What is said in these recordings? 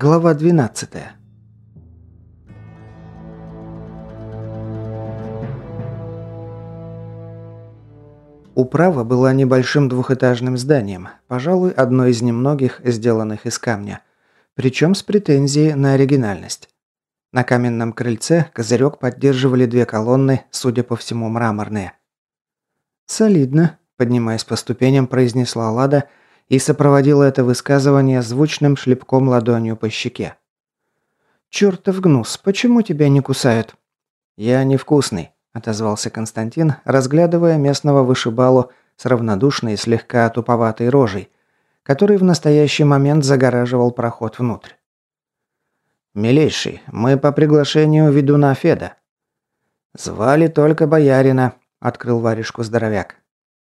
Глава 12. Управа была небольшим двухэтажным зданием, пожалуй, одно из немногих, сделанных из камня, причем с претензией на оригинальность. На каменном крыльце козырек поддерживали две колонны, судя по всему, мраморные. «Солидно», – поднимаясь по ступеням, произнесла Лада – и сопроводила это высказывание звучным шлепком ладонью по щеке. «Чертов гнус, почему тебя не кусают?» «Я невкусный», – отозвался Константин, разглядывая местного вышибалу с равнодушной и слегка туповатой рожей, который в настоящий момент загораживал проход внутрь. «Милейший, мы по приглашению ведуна Феда». «Звали только боярина», – открыл варежку здоровяк.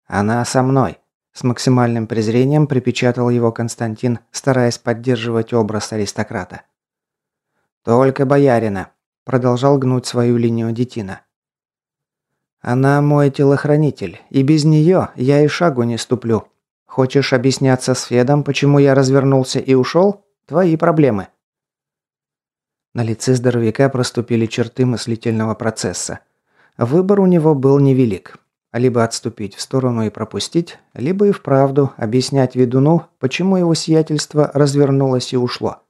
«Она со мной». С максимальным презрением припечатал его Константин, стараясь поддерживать образ аристократа. «Только боярина», – продолжал гнуть свою линию детина. «Она мой телохранитель, и без нее я и шагу не ступлю. Хочешь объясняться с Федом, почему я развернулся и ушел? Твои проблемы». На лице здоровяка проступили черты мыслительного процесса. Выбор у него был невелик. Либо отступить в сторону и пропустить, либо и вправду объяснять ведуну, почему его сиятельство развернулось и ушло.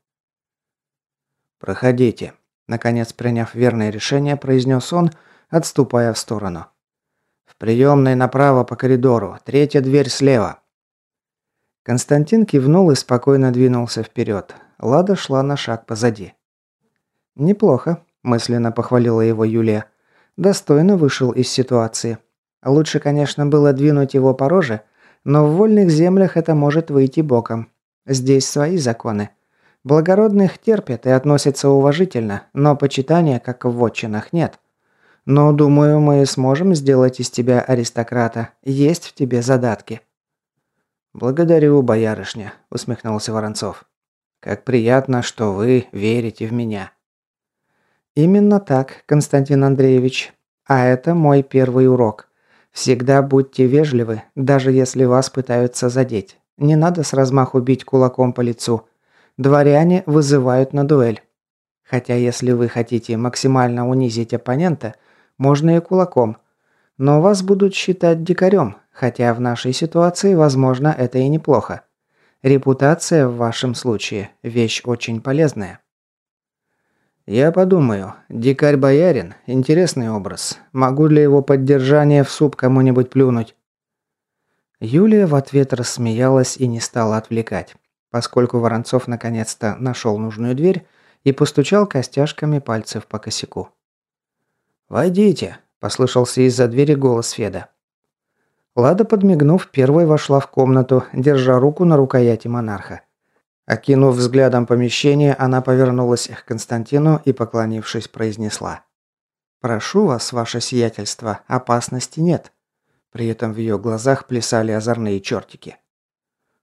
«Проходите», – наконец приняв верное решение, произнес он, отступая в сторону. «В приемной направо по коридору, третья дверь слева». Константин кивнул и спокойно двинулся вперед. Лада шла на шаг позади. «Неплохо», – мысленно похвалила его Юлия. «Достойно вышел из ситуации». Лучше, конечно, было двинуть его по роже, но в вольных землях это может выйти боком. Здесь свои законы. Благородных терпят и относятся уважительно, но почитания, как в вотчинах, нет. Но, думаю, мы сможем сделать из тебя аристократа. Есть в тебе задатки». «Благодарю, боярышня», – усмехнулся Воронцов. «Как приятно, что вы верите в меня». «Именно так, Константин Андреевич. А это мой первый урок. Всегда будьте вежливы, даже если вас пытаются задеть. Не надо с размаху бить кулаком по лицу. Дворяне вызывают на дуэль. Хотя если вы хотите максимально унизить оппонента, можно и кулаком. Но вас будут считать дикарем, хотя в нашей ситуации, возможно, это и неплохо. Репутация в вашем случае – вещь очень полезная. «Я подумаю. Дикарь-боярин – интересный образ. Могу для его поддержания в суп кому-нибудь плюнуть?» Юлия в ответ рассмеялась и не стала отвлекать, поскольку Воронцов наконец-то нашел нужную дверь и постучал костяшками пальцев по косяку. «Войдите», – послышался из-за двери голос Феда. Лада, подмигнув, первой вошла в комнату, держа руку на рукояти монарха. Окинув взглядом помещение, она повернулась к Константину и, поклонившись, произнесла. «Прошу вас, ваше сиятельство, опасности нет». При этом в ее глазах плясали озорные чертики.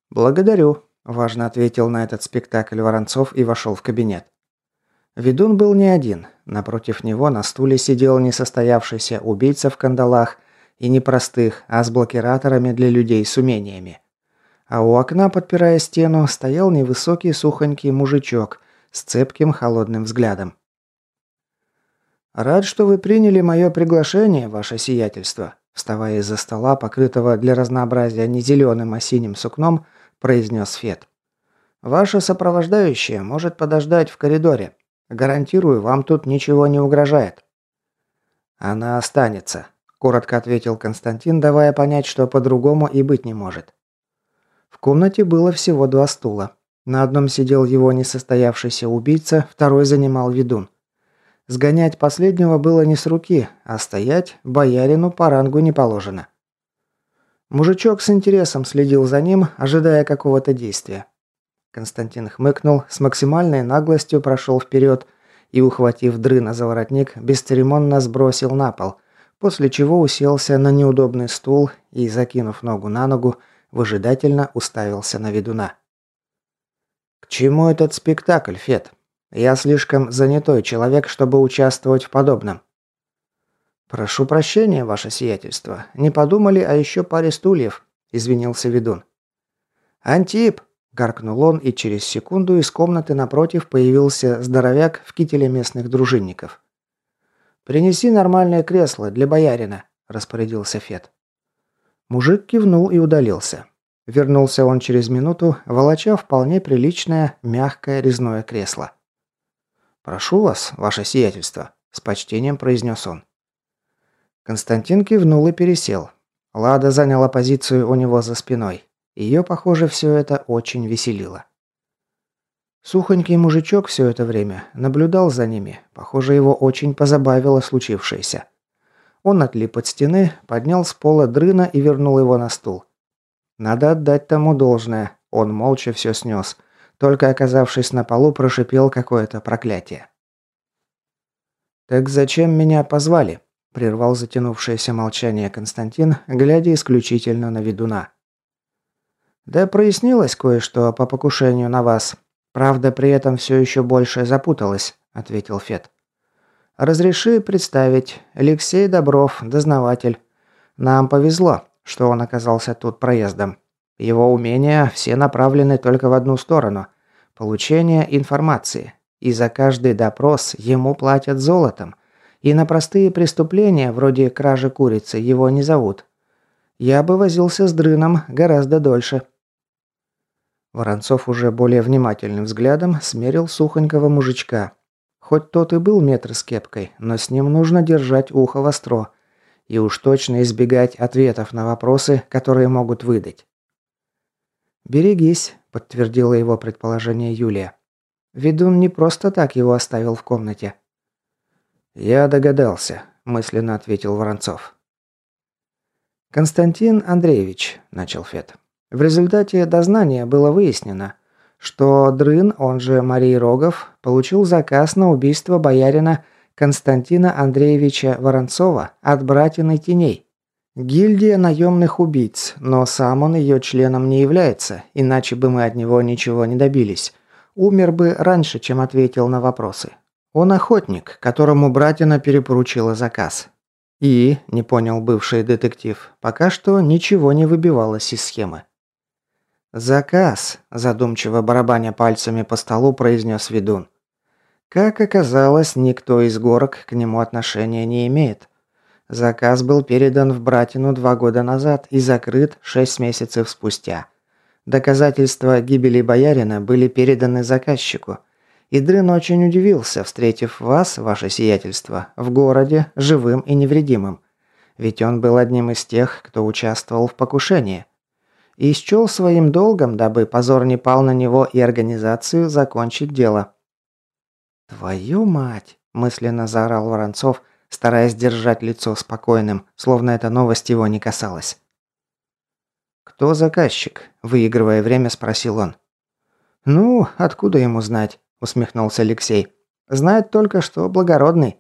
«Благодарю», – важно ответил на этот спектакль Воронцов и вошел в кабинет. Ведун был не один. Напротив него на стуле сидел несостоявшийся убийца в кандалах и не простых, а с блокираторами для людей с умениями. А у окна, подпирая стену, стоял невысокий сухонький мужичок с цепким холодным взглядом. «Рад, что вы приняли мое приглашение, ваше сиятельство», вставая из-за стола, покрытого для разнообразия не зеленым, а синим сукном, произнес Фет. «Ваша сопровождающая может подождать в коридоре. Гарантирую, вам тут ничего не угрожает». «Она останется», – коротко ответил Константин, давая понять, что по-другому и быть не может. Комнате было всего два стула. На одном сидел его несостоявшийся убийца, второй занимал ведун. Сгонять последнего было не с руки, а стоять боярину по рангу не положено. Мужичок с интересом следил за ним, ожидая какого-то действия. Константин хмыкнул, с максимальной наглостью прошел вперед и, ухватив дрына за воротник, бесцеремонно сбросил на пол, после чего уселся на неудобный стул и, закинув ногу на ногу, выжидательно уставился на ведуна. «К чему этот спектакль, Фет? Я слишком занятой человек, чтобы участвовать в подобном». «Прошу прощения, ваше сиятельство. Не подумали о еще паре стульев», – извинился ведун. «Антип!» – гаркнул он, и через секунду из комнаты напротив появился здоровяк в кителе местных дружинников. «Принеси нормальное кресло для боярина», – распорядился Фет. Мужик кивнул и удалился. Вернулся он через минуту, волоча вполне приличное, мягкое резное кресло. «Прошу вас, ваше сиятельство», – с почтением произнес он. Константин кивнул и пересел. Лада заняла позицию у него за спиной. Ее, похоже, все это очень веселило. Сухонький мужичок все это время наблюдал за ними. Похоже, его очень позабавило случившееся. Он отлип от стены, поднял с пола дрына и вернул его на стул. Надо отдать тому должное. Он молча все снес. Только оказавшись на полу, прошипел какое-то проклятие. «Так зачем меня позвали?» Прервал затянувшееся молчание Константин, глядя исключительно на ведуна. «Да прояснилось кое-что по покушению на вас. Правда, при этом все еще больше запуталось», — ответил Фет. «Разреши представить. Алексей Добров, дознаватель. Нам повезло, что он оказался тут проездом. Его умения все направлены только в одну сторону – получение информации. И за каждый допрос ему платят золотом – и на простые преступления, вроде кражи курицы, его не зовут. Я бы возился с дрыном гораздо дольше. Воронцов уже более внимательным взглядом смерил сухонького мужичка. Хоть тот и был метр с кепкой, но с ним нужно держать ухо востро. И уж точно избегать ответов на вопросы, которые могут выдать. «Берегись», – подтвердила его предположение Юлия. Ведун не просто так его оставил в комнате. «Я догадался», – мысленно ответил Воронцов. «Константин Андреевич», – начал Фет. «В результате дознания было выяснено, что Дрын, он же Марий Рогов, получил заказ на убийство боярина Константина Андреевича Воронцова от братины теней. Гильдия наемных убийц, но сам он ее членом не является, иначе бы мы от него ничего не добились. Умер бы раньше, чем ответил на вопросы. Он охотник, которому братина перепоручила заказ. И, не понял бывший детектив, пока что ничего не выбивалось из схемы. «Заказ», – задумчиво барабаня пальцами по столу, произнес ведун. Как оказалось, никто из горок к нему отношения не имеет. Заказ был передан в Братину два года назад и закрыт шесть месяцев спустя. Доказательства гибели боярина были переданы заказчику – и Дрын очень удивился, встретив вас, ваше сиятельство, в городе, живым и невредимым. Ведь он был одним из тех, кто участвовал в покушении. И счел своим долгом, дабы позор не пал на него и организацию, закончить дело. «Твою мать!» – мысленно заорал Воронцов, стараясь держать лицо спокойным, словно эта новость его не касалась. «Кто заказчик?» – выигрывая время, спросил он. «Ну, откуда ему знать?» усмехнулся Алексей. Знает только, что благородный.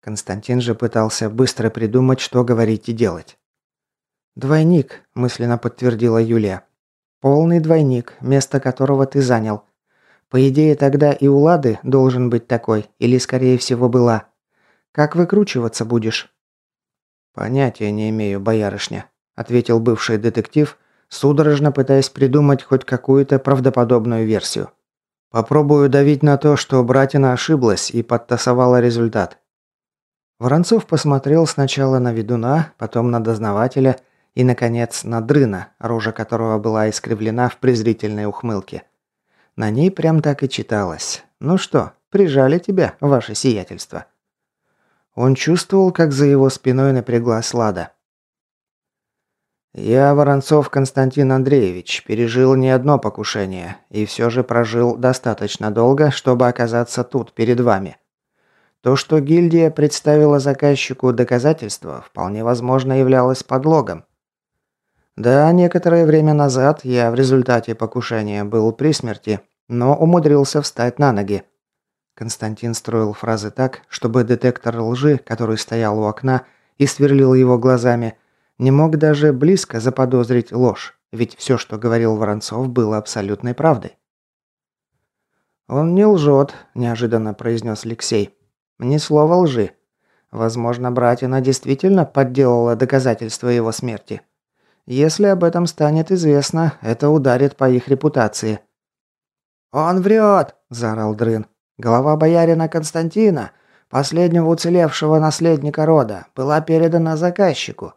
Константин же пытался быстро придумать, что говорить и делать. «Двойник», – мысленно подтвердила Юлия. «Полный двойник, место которого ты занял. По идее, тогда и у Лады должен быть такой, или, скорее всего, была. Как выкручиваться будешь?» «Понятия не имею, боярышня», – ответил бывший детектив, судорожно пытаясь придумать хоть какую-то правдоподобную версию. Попробую давить на то, что братина ошиблась и подтасовала результат. Воронцов посмотрел сначала на ведуна, потом на дознавателя и, наконец, на дрына, рожа которого была искривлена в презрительной ухмылке. На ней прям так и читалось. «Ну что, прижали тебя, ваше сиятельство». Он чувствовал, как за его спиной напряглась Лада. Я, Воронцов Константин Андреевич, пережил не одно покушение и все же прожил достаточно долго, чтобы оказаться тут, перед вами. То, что гильдия представила заказчику доказательства, вполне возможно являлось подлогом. Да, некоторое время назад я в результате покушения был при смерти, но умудрился встать на ноги. Константин строил фразы так, чтобы детектор лжи, который стоял у окна и сверлил его глазами, не мог даже близко заподозрить ложь, ведь все, что говорил Воронцов, было абсолютной правдой. «Он не лжет», – неожиданно произнес Алексей. «Ни слова лжи. Возможно, братина действительно подделала доказательства его смерти. Если об этом станет известно, это ударит по их репутации. «Он врет!» – заорал Дрын. «Голова боярина Константина, последнего уцелевшего наследника рода, была передана заказчику.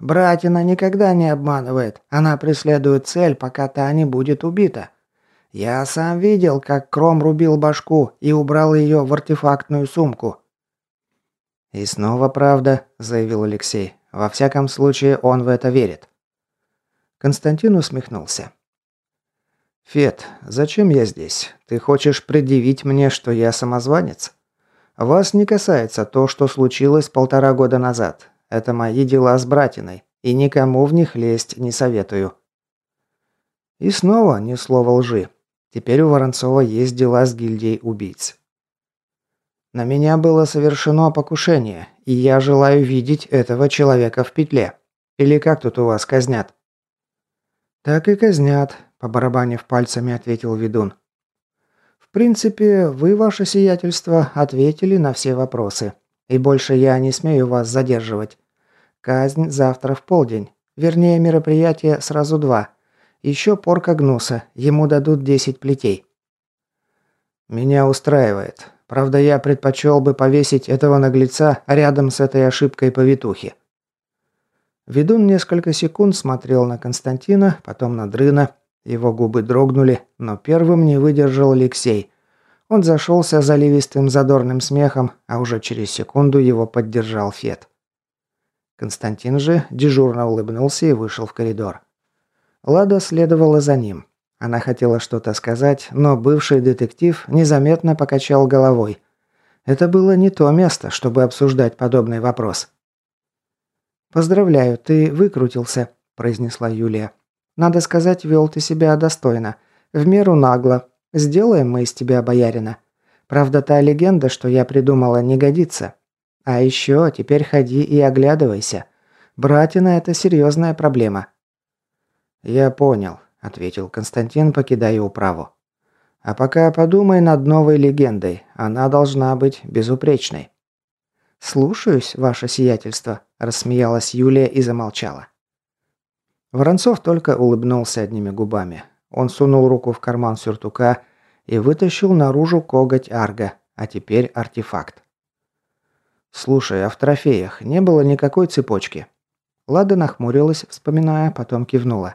Братина никогда не обманывает, она преследует цель, пока та не будет убита. Я сам видел, как Кром рубил башку и убрал ее в артефактную сумку». «И снова правда», – заявил Алексей. «Во всяком случае, он в это верит». Константин усмехнулся. «Фет, зачем я здесь? Ты хочешь предъявить мне, что я самозванец? Вас не касается то, что случилось полтора года назад. Это мои дела с братиной, и никому в них лезть не советую». И снова ни слова лжи. Теперь у Воронцова есть дела с гильдией убийц. На меня было совершено покушение, и я желаю видеть этого человека в петле. Или как тут у вас казнят? «Так и казнят», – побарабанив пальцами, ответил ведун. «В принципе, вы, ваше сиятельство, ответили на все вопросы. И больше я не смею вас задерживать. Казнь завтра в полдень. Вернее, мероприятие сразу два. Еще порка гнуса. Ему дадут десять плетей». «Меня устраивает. Правда, я предпочел бы повесить этого наглеца рядом с этой ошибкой повитухи. Ведун несколько секунд смотрел на Константина, потом на Дрына. Его губы дрогнули, но первым не выдержал Алексей. Он зашелся заливистым задорным смехом, а уже через секунду его поддержал Фет. Константин же дежурно улыбнулся и вышел в коридор. Лада следовала за ним. Она хотела что-то сказать, но бывший детектив незаметно покачал головой. Это было не то место, чтобы обсуждать подобный вопрос. «Поздравляю, ты выкрутился», – произнесла Юлия. «Надо сказать, вел ты себя достойно. В меру нагло. Сделаем мы из тебя боярина. Правда, та легенда, что я придумала, не годится. А еще теперь ходи и оглядывайся. Братина – это серьезная проблема». «Я понял», – ответил Константин, покидая управу. «А пока подумай над новой легендой. Она должна быть безупречной». «Слушаюсь, ваше сиятельство», – рассмеялась Юлия и замолчала. Воронцов только улыбнулся одними губами. Он сунул руку в карман сюртука и вытащил наружу коготь арга, а теперь артефакт. «Слушай, а в трофеях не было никакой цепочки?» Лада нахмурилась, вспоминая, потом кивнула.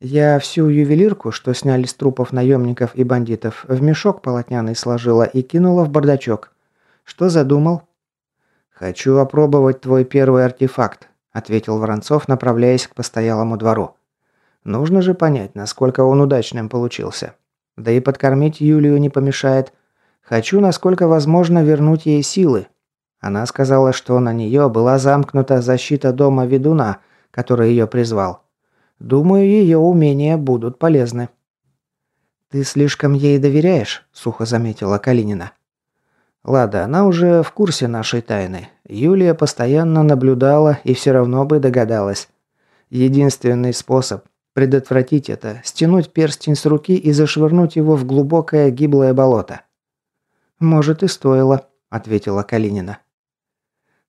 «Я всю ювелирку, что сняли с трупов наемников и бандитов, в мешок полотняный сложила и кинула в бардачок. Что задумал?» «Хочу опробовать твой первый артефакт», – ответил Воронцов, направляясь к постоялому двору. «Нужно же понять, насколько он удачным получился. Да и подкормить Юлию не помешает. Хочу, насколько возможно, вернуть ей силы. Она сказала, что на нее была замкнута защита дома ведуна, который ее призвал. Думаю, ее умения будут полезны». «Ты слишком ей доверяешь», – сухо заметила Калинина. Лада, она уже в курсе нашей тайны. Юлия постоянно наблюдала и все равно бы догадалась. Единственный способ предотвратить это – стянуть перстень с руки и зашвырнуть его в глубокое гиблое болото. «Может, и стоило», – ответила Калинина.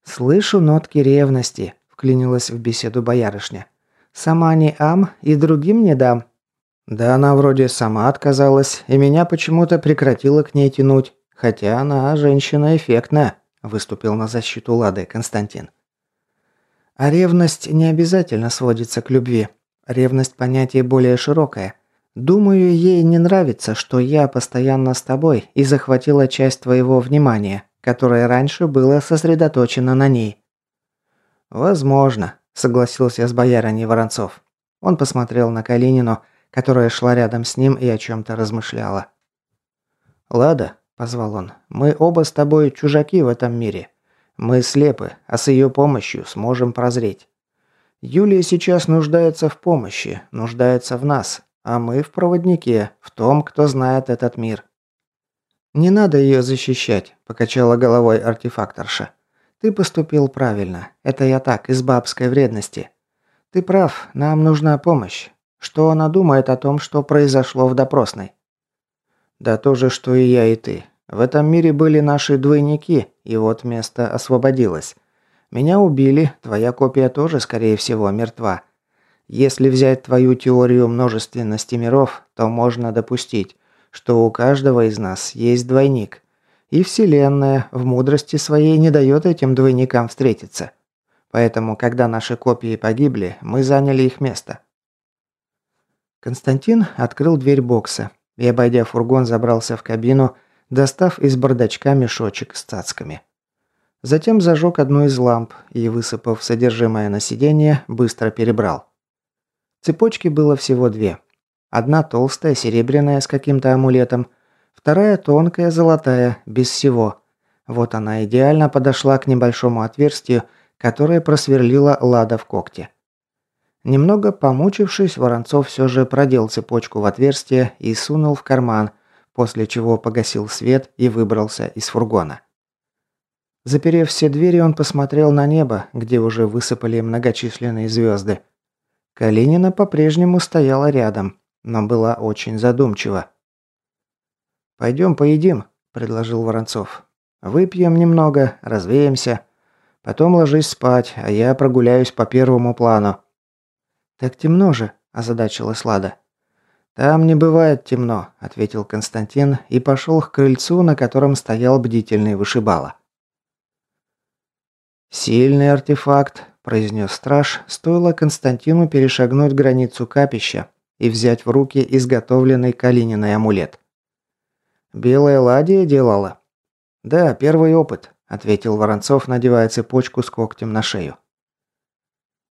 «Слышу нотки ревности», – вклинилась в беседу боярышня. «Сама не ам и другим не дам». «Да она вроде сама отказалась, и меня почему-то прекратила к ней тянуть. Хотя она женщина эффектная, выступил на защиту Лады Константин. А ревность не обязательно сводится к любви. Ревность понятие более широкое. Думаю, ей не нравится, что я постоянно с тобой и захватила часть твоего внимания, которое раньше было сосредоточено на ней. Возможно, согласился с боярыней Воронцов. Он посмотрел на Калинину, которая шла рядом с ним и о чем-то размышляла. «Лада, позвал он. «Мы оба с тобой чужаки в этом мире. Мы слепы, а с ее помощью сможем прозреть. Юлия сейчас нуждается в помощи, нуждается в нас, а мы в проводнике, в том, кто знает этот мир». «Не надо ее защищать», – покачала головой артефакторша. «Ты поступил правильно. Это я так, из бабской вредности. Ты прав, нам нужна помощь. Что она думает о том, что произошло в допросной?» «Да то же, что и я, и ты. В этом мире были наши двойники, и вот место освободилось. Меня убили, твоя копия тоже, скорее всего, мертва. Если взять твою теорию множественности миров, то можно допустить, что у каждого из нас есть двойник. И Вселенная в мудрости своей не дает этим двойникам встретиться. Поэтому, когда наши копии погибли, мы заняли их место. Константин открыл дверь бокса и, обойдя фургон, забрался в кабину, достав из бардачка мешочек с цацками. Затем зажег одну из ламп и, высыпав содержимое на сиденье, быстро перебрал. Цепочки было всего две. Одна толстая, серебряная, с каким-то амулетом, вторая тонкая, золотая, без всего. Вот она идеально подошла к небольшому отверстию, которое просверлила лада в когте. Немного помучившись, Воронцов все же продел цепочку в отверстие и сунул в карман, после чего погасил свет и выбрался из фургона. Заперев все двери, он посмотрел на небо, где уже высыпали многочисленные звезды. Калинина по-прежнему стояла рядом, но была очень задумчива. «Пойдем поедим», – предложил Воронцов. «Выпьем немного, развеемся. Потом ложись спать, а я прогуляюсь по первому плану». «Так темно же», – озадачилась Лада. «Там не бывает темно», – ответил Константин и пошел к крыльцу, на котором стоял бдительный вышибала. «Сильный артефакт», – произнес страж, стоило Константину перешагнуть границу капища и взять в руки изготовленный Калининой амулет. «Белая ладья делала?» «Да, первый опыт», – ответил Воронцов, надевая цепочку с когтем на шею.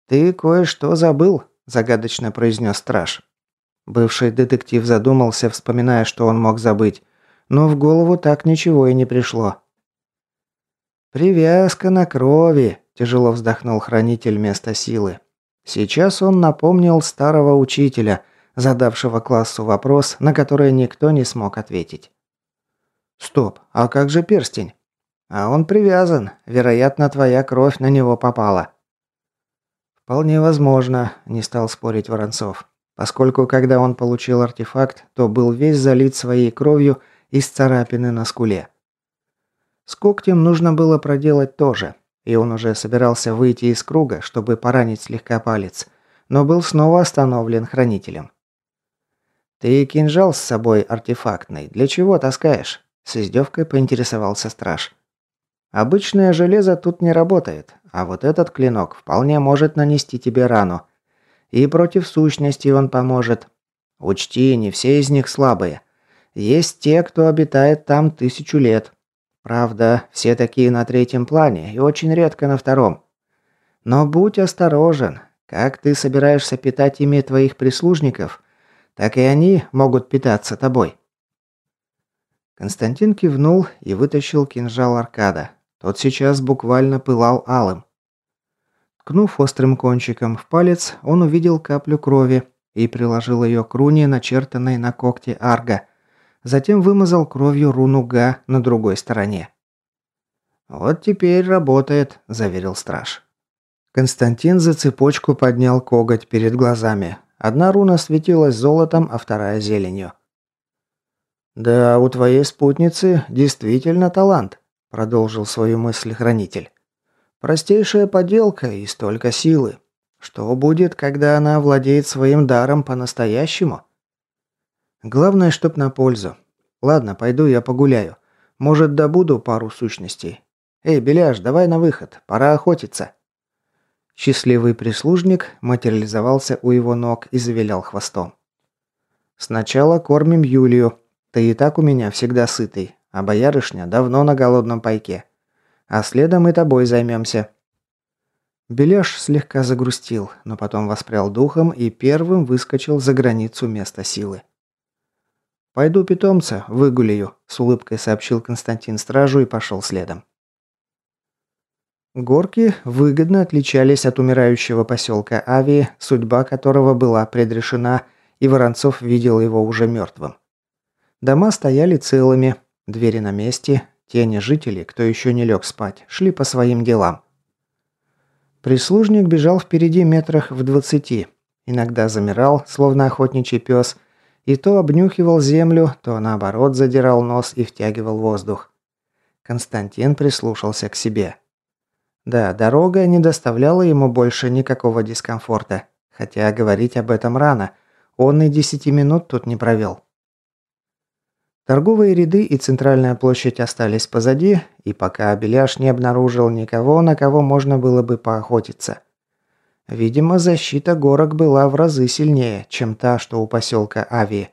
«Ты кое-что забыл», – загадочно произнес страж. Бывший детектив задумался, вспоминая, что он мог забыть, но в голову так ничего и не пришло. «Привязка на крови», – тяжело вздохнул хранитель места силы. Сейчас он напомнил старого учителя, задавшего классу вопрос, на который никто не смог ответить. «Стоп, а как же перстень?» «А он привязан. Вероятно, твоя кровь на него попала». «Вполне возможно», – не стал спорить Воронцов поскольку когда он получил артефакт, то был весь залит своей кровью из царапины на скуле. С когтем нужно было проделать тоже, и он уже собирался выйти из круга, чтобы поранить слегка палец, но был снова остановлен хранителем. «Ты кинжал с собой артефактный, для чего таскаешь?» С издевкой поинтересовался страж. «Обычное железо тут не работает, а вот этот клинок вполне может нанести тебе рану, и против сущности он поможет. Учти, не все из них слабые. Есть те, кто обитает там тысячу лет. Правда, все такие на третьем плане и очень редко на втором. Но будь осторожен. Как ты собираешься питать ими твоих прислужников, так и они могут питаться тобой. Константин кивнул и вытащил кинжал Аркада. Тот сейчас буквально пылал алым. Ткнув острым кончиком в палец, он увидел каплю крови и приложил ее к руне, начертанной на когте арга. Затем вымазал кровью руну Га на другой стороне. «Вот теперь работает», – заверил страж. Константин за цепочку поднял коготь перед глазами. Одна руна светилась золотом, а вторая зеленью. «Да, у твоей спутницы действительно талант», – продолжил свою мысль хранитель. Простейшая поделка и столько силы. Что будет, когда она владеет своим даром по-настоящему? Главное, чтоб на пользу. Ладно, пойду я погуляю. Может, добуду пару сущностей. Эй, Беляш, давай на выход, пора охотиться. Счастливый прислужник материализовался у его ног и завилял хвостом. Сначала кормим Юлию. Ты и так у меня всегда сытый, а боярышня давно на голодном пайке. А следом и тобой займемся». Беляш слегка загрустил, но потом воспрял духом и первым выскочил за границу места силы. «Пойду питомца выгуляю», – с улыбкой сообщил Константин стражу и пошел следом. Горки выгодно отличались от умирающего поселка Авии, судьба которого была предрешена, и Воронцов видел его уже мертвым. Дома стояли целыми, двери на месте, Тени жителей, кто еще не лег спать, шли по своим делам. Прислужник бежал впереди метрах в двадцати. Иногда замирал, словно охотничий пес, и то обнюхивал землю, то наоборот задирал нос и втягивал воздух. Константин прислушался к себе. Да, дорога не доставляла ему больше никакого дискомфорта, хотя говорить об этом рано, он и десяти минут тут не провел. Торговые ряды и центральная площадь остались позади, и пока Беляш не обнаружил никого, на кого можно было бы поохотиться. Видимо, защита горок была в разы сильнее, чем та, что у поселка Ави,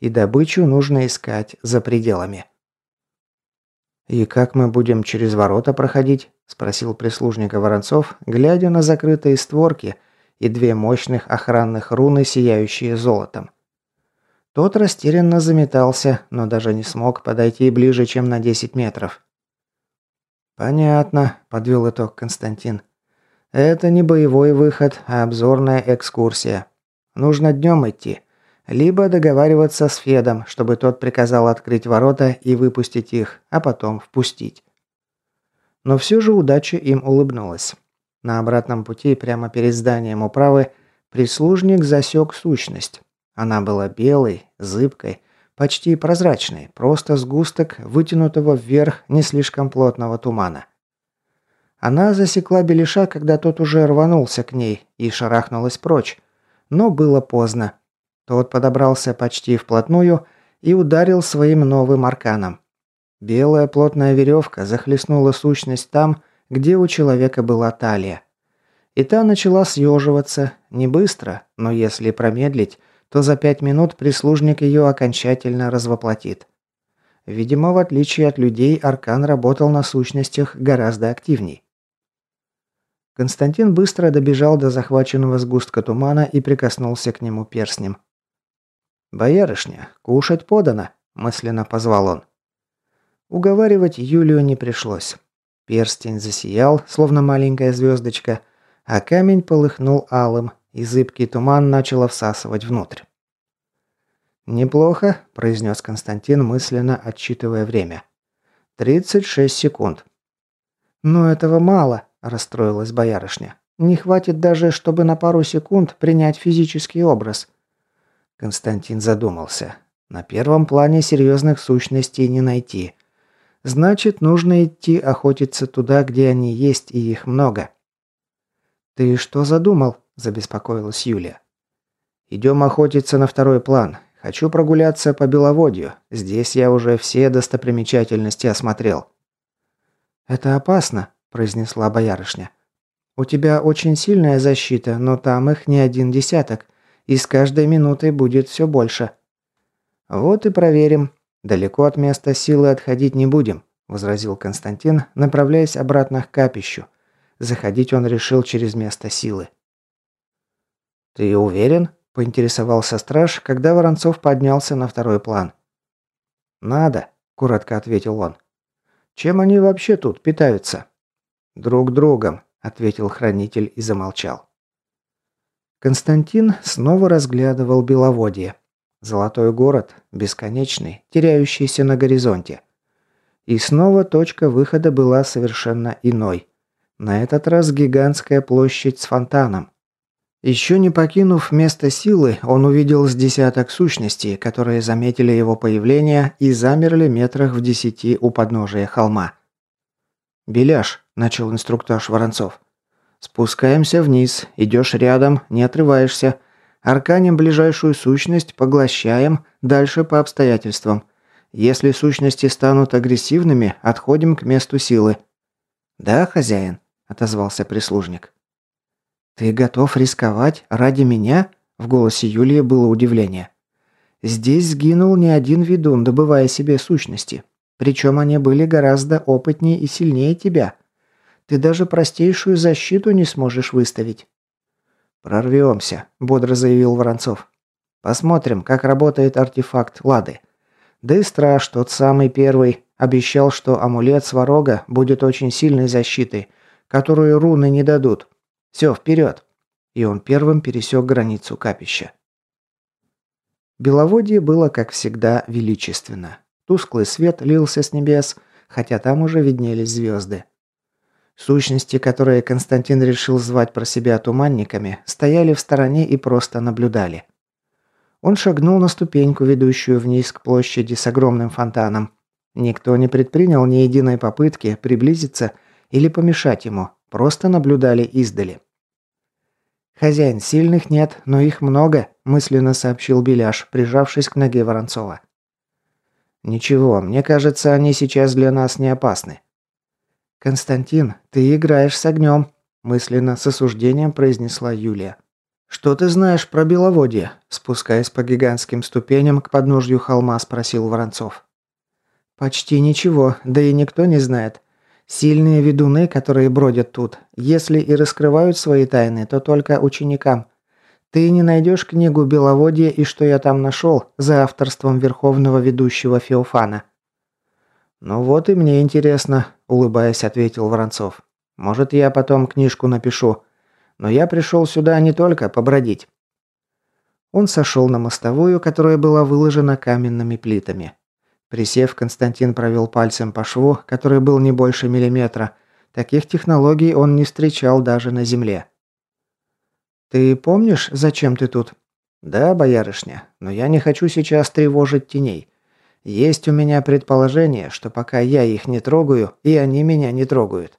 и добычу нужно искать за пределами. «И как мы будем через ворота проходить?» – спросил прислужника Воронцов, глядя на закрытые створки и две мощных охранных руны, сияющие золотом. Тот растерянно заметался, но даже не смог подойти ближе, чем на 10 метров. «Понятно», – подвел итог Константин. «Это не боевой выход, а обзорная экскурсия. Нужно днем идти. Либо договариваться с Федом, чтобы тот приказал открыть ворота и выпустить их, а потом впустить». Но все же удача им улыбнулась. На обратном пути, прямо перед зданием управы, прислужник засек сущность. Она была белой, зыбкой, почти прозрачной, просто сгусток вытянутого вверх не слишком плотного тумана. Она засекла Белиша, когда тот уже рванулся к ней и шарахнулась прочь. Но было поздно. Тот подобрался почти вплотную и ударил своим новым арканом. Белая плотная веревка захлестнула сущность там, где у человека была талия. И та начала съеживаться, не быстро, но если промедлить, то за пять минут прислужник ее окончательно развоплотит. Видимо, в отличие от людей, Аркан работал на сущностях гораздо активней. Константин быстро добежал до захваченного сгустка тумана и прикоснулся к нему перстнем. «Боярышня, кушать подано», – мысленно позвал он. Уговаривать Юлию не пришлось. Перстень засиял, словно маленькая звездочка, а камень полыхнул алым, и зыбкий туман начало всасывать внутрь. «Неплохо», – произнес Константин, мысленно отсчитывая время. «Тридцать шесть секунд». «Но этого мало», – расстроилась боярышня. «Не хватит даже, чтобы на пару секунд принять физический образ». Константин задумался. «На первом плане серьезных сущностей не найти. Значит, нужно идти охотиться туда, где они есть, и их много». «Ты что задумал?» Забеспокоилась Юлия. «Идем охотиться на второй план. Хочу прогуляться по Беловодью. Здесь я уже все достопримечательности осмотрел». «Это опасно», – произнесла боярышня. «У тебя очень сильная защита, но там их не один десяток, и с каждой минутой будет все больше». «Вот и проверим. Далеко от места силы отходить не будем», – возразил Константин, направляясь обратно к капищу. Заходить он решил через место силы. «Ты уверен?» – поинтересовался страж, когда Воронцов поднялся на второй план. «Надо», – коротко ответил он. «Чем они вообще тут питаются?» «Друг другом», – ответил хранитель и замолчал. Константин снова разглядывал Беловодье. Золотой город, бесконечный, теряющийся на горизонте. И снова точка выхода была совершенно иной. На этот раз гигантская площадь с фонтаном. Еще не покинув место силы, он увидел с десяток сущностей, которые заметили его появление и замерли метрах в десяти у подножия холма. «Беляш», – начал инструктаж Воронцов. «Спускаемся вниз, идешь рядом, не отрываешься. Арканим ближайшую сущность, поглощаем, дальше по обстоятельствам. Если сущности станут агрессивными, отходим к месту силы». «Да, хозяин», – отозвался прислужник. «Ты готов рисковать ради меня?» В голосе Юлии было удивление. «Здесь сгинул не один ведун, добывая себе сущности. Причем они были гораздо опытнее и сильнее тебя. Ты даже простейшую защиту не сможешь выставить». «Прорвемся», – бодро заявил Воронцов. «Посмотрим, как работает артефакт Лады. Да и страж, тот самый первый, обещал, что амулет Сварога будет очень сильной защитой, которую руны не дадут. Все, вперед!» И он первым пересек границу капища. Беловодье было, как всегда, величественно. Тусклый свет лился с небес, хотя там уже виднелись звезды. Сущности, которые Константин решил звать про себя туманниками, стояли в стороне и просто наблюдали. Он шагнул на ступеньку, ведущую вниз к площади с огромным фонтаном. Никто не предпринял ни единой попытки приблизиться или помешать ему, просто наблюдали издали. «Хозяин, сильных нет, но их много», – мысленно сообщил Беляш, прижавшись к ноге Воронцова. «Ничего, мне кажется, они сейчас для нас не опасны». «Константин, ты играешь с огнем», – мысленно с осуждением произнесла Юлия. «Что ты знаешь про беловодье?» – спускаясь по гигантским ступеням к подножью холма, спросил Воронцов. «Почти ничего, да и никто не знает. Сильные ведуны, которые бродят тут, если и раскрывают свои тайны, то только ученикам. Ты не найдешь книгу «Беловодье» и что я там нашел за авторством верховного ведущего Феофана». «Ну вот и мне интересно», – улыбаясь, ответил Воронцов. «Может, я потом книжку напишу. Но я пришел сюда не только побродить». Он сошел на мостовую, которая была выложена каменными плитами. Присев, Константин провел пальцем по шву, который был не больше миллиметра. Таких технологий он не встречал даже на земле. «Ты помнишь, зачем ты тут?» «Да, боярышня, но я не хочу сейчас тревожить теней. Есть у меня предположение, что пока я их не трогаю, и они меня не трогают.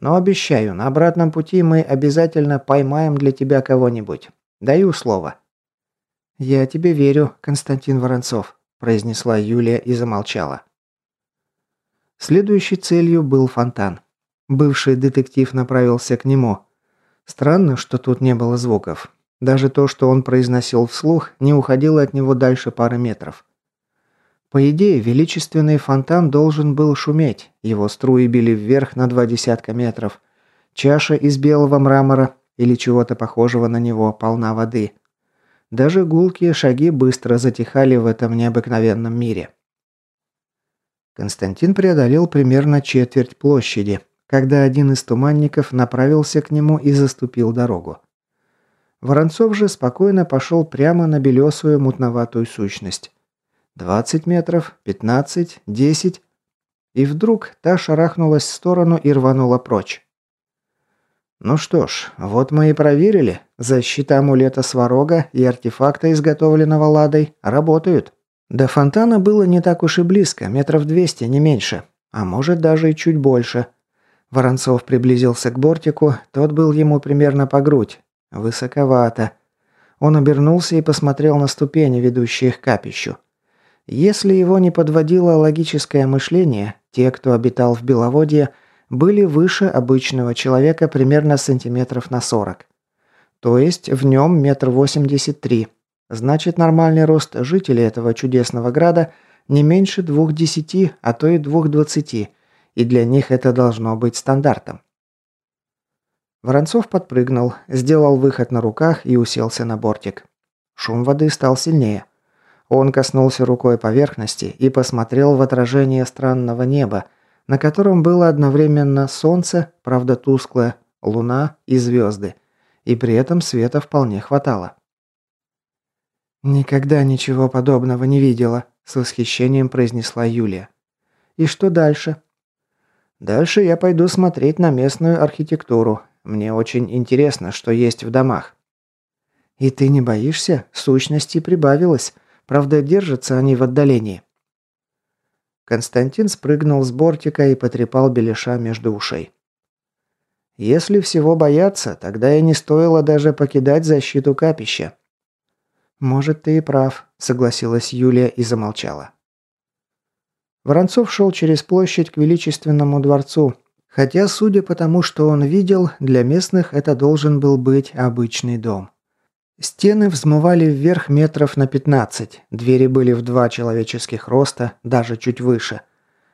Но обещаю, на обратном пути мы обязательно поймаем для тебя кого-нибудь. Даю слово». «Я тебе верю, Константин Воронцов», произнесла Юлия и замолчала. Следующей целью был фонтан. Бывший детектив направился к нему. Странно, что тут не было звуков. Даже то, что он произносил вслух, не уходило от него дальше пары метров. По идее, величественный фонтан должен был шуметь. Его струи били вверх на два десятка метров. Чаша из белого мрамора или чего-то похожего на него полна воды – даже гулкие шаги быстро затихали в этом необыкновенном мире. Константин преодолел примерно четверть площади, когда один из туманников направился к нему и заступил дорогу. Воронцов же спокойно пошел прямо на белесую мутноватую сущность. Двадцать метров, пятнадцать, десять. И вдруг та шарахнулась в сторону и рванула прочь. Ну что ж, вот мы и проверили. Защита амулета Сварога и артефакта, изготовленного Ладой, работают. До фонтана было не так уж и близко, метров двести, не меньше. А может даже и чуть больше. Воронцов приблизился к бортику, тот был ему примерно по грудь. Высоковато. Он обернулся и посмотрел на ступени, ведущие к капищу. Если его не подводило логическое мышление, те, кто обитал в Беловодье, были выше обычного человека примерно сантиметров на 40. То есть в нем метр восемьдесят три. Значит, нормальный рост жителей этого чудесного града не меньше двух десяти, а то и двух двадцати, и для них это должно быть стандартом. Воронцов подпрыгнул, сделал выход на руках и уселся на бортик. Шум воды стал сильнее. Он коснулся рукой поверхности и посмотрел в отражение странного неба, на котором было одновременно солнце, правда тусклое, луна и звезды, и при этом света вполне хватало. «Никогда ничего подобного не видела», – с восхищением произнесла Юлия. «И что дальше?» «Дальше я пойду смотреть на местную архитектуру. Мне очень интересно, что есть в домах». «И ты не боишься? Сущности прибавилось. Правда, держатся они в отдалении». Константин спрыгнул с бортика и потрепал Белиша между ушей. «Если всего бояться, тогда и не стоило даже покидать защиту капища». «Может, ты и прав», – согласилась Юлия и замолчала. Воронцов шел через площадь к величественному дворцу, хотя, судя по тому, что он видел, для местных это должен был быть обычный дом. Стены взмывали вверх метров на 15. Двери были в два человеческих роста, даже чуть выше.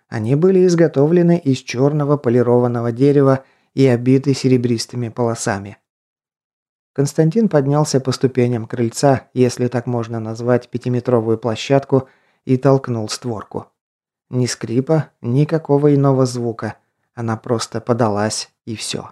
Они были изготовлены из черного полированного дерева и обиты серебристыми полосами. Константин поднялся по ступеням крыльца, если так можно назвать пятиметровую площадку, и толкнул створку. Ни скрипа, никакого иного звука. Она просто подалась, и все.